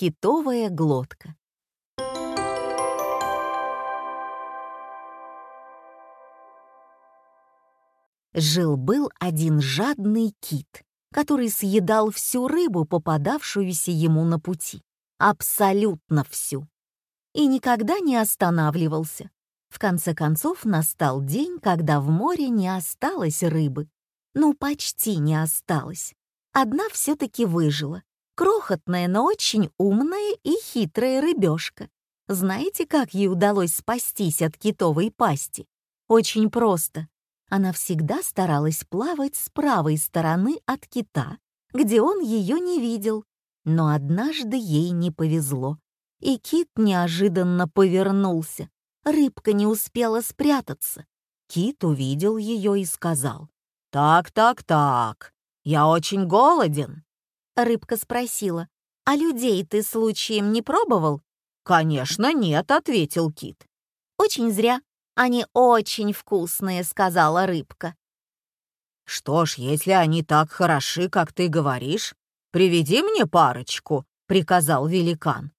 Китовая глотка. Жил-был один жадный кит, который съедал всю рыбу, попадавшуюся ему на пути. Абсолютно всю. И никогда не останавливался. В конце концов настал день, когда в море не осталось рыбы. Ну, почти не осталось. Одна все-таки выжила. Крохотная, но очень умная и хитрая рыбешка. Знаете, как ей удалось спастись от китовой пасти? Очень просто. Она всегда старалась плавать с правой стороны от кита, где он ее не видел. Но однажды ей не повезло, и кит неожиданно повернулся. Рыбка не успела спрятаться. Кит увидел ее и сказал, «Так, так, так, я очень голоден». Рыбка спросила, «А людей ты случаем не пробовал?» «Конечно нет», — ответил кит. «Очень зря. Они очень вкусные», — сказала рыбка. «Что ж, если они так хороши, как ты говоришь, приведи мне парочку», — приказал великан.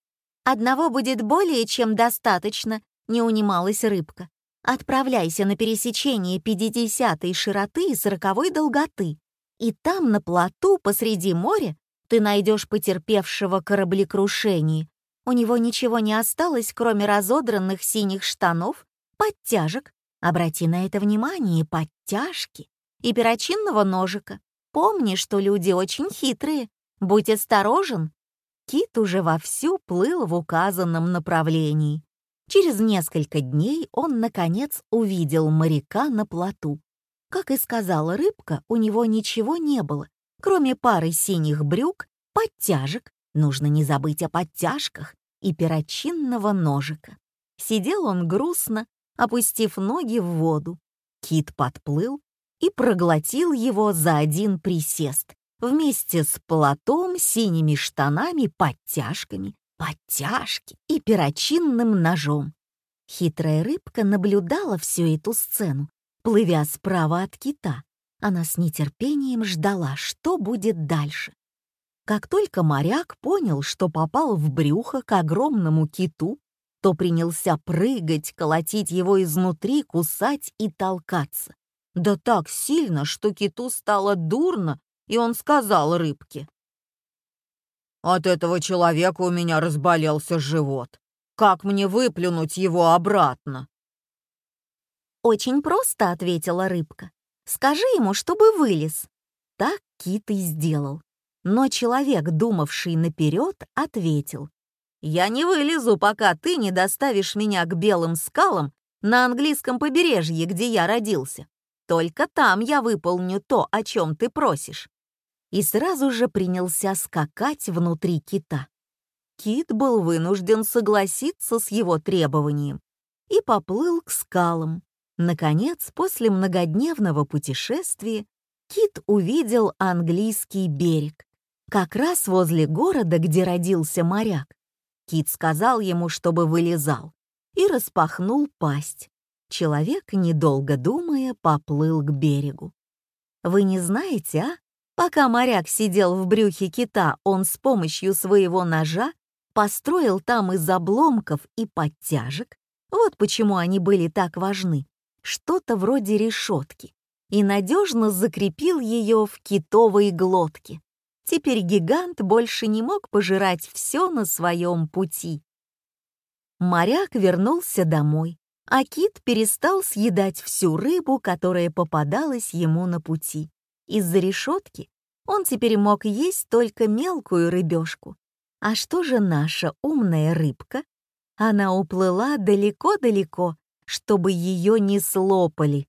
«Одного будет более чем достаточно», — не унималась рыбка. «Отправляйся на пересечение 50-й широты и 40-й долготы, и там, на плоту посреди моря, ты найдешь потерпевшего кораблекрушение. У него ничего не осталось, кроме разодранных синих штанов, подтяжек. Обрати на это внимание, подтяжки и перочинного ножика. Помни, что люди очень хитрые. Будь осторожен. Кит уже вовсю плыл в указанном направлении. Через несколько дней он, наконец, увидел моряка на плоту. Как и сказала рыбка, у него ничего не было, кроме пары синих брюк, подтяжек, нужно не забыть о подтяжках, и перочинного ножика. Сидел он грустно, опустив ноги в воду. Кит подплыл и проглотил его за один присест вместе с платом, синими штанами, подтяжками, подтяжки и перочинным ножом. Хитрая рыбка наблюдала всю эту сцену, плывя справа от кита. Она с нетерпением ждала, что будет дальше. Как только моряк понял, что попал в брюхо к огромному киту, то принялся прыгать, колотить его изнутри, кусать и толкаться. Да так сильно, что киту стало дурно, и он сказал рыбке. «От этого человека у меня разболелся живот. Как мне выплюнуть его обратно?» «Очень просто», — ответила рыбка. «Скажи ему, чтобы вылез». Так кит и сделал. Но человек, думавший наперед, ответил. «Я не вылезу, пока ты не доставишь меня к белым скалам на английском побережье, где я родился. Только там я выполню то, о чем ты просишь». И сразу же принялся скакать внутри кита. Кит был вынужден согласиться с его требованием и поплыл к скалам, Наконец, после многодневного путешествия, Кит увидел английский берег, как раз возле города, где родился моряк. Кит сказал ему, чтобы вылезал, и распахнул пасть. Человек, недолго думая, поплыл к берегу. Вы не знаете, а? Пока моряк сидел в брюхе кита, он с помощью своего ножа построил там из обломков и подтяжек. Вот почему они были так важны что-то вроде решетки и надежно закрепил ее в китовой глотке. Теперь гигант больше не мог пожирать все на своем пути. Моряк вернулся домой, а кит перестал съедать всю рыбу, которая попадалась ему на пути. Из-за решетки он теперь мог есть только мелкую рыбешку. А что же наша умная рыбка? Она уплыла далеко-далеко чтобы ее не слопали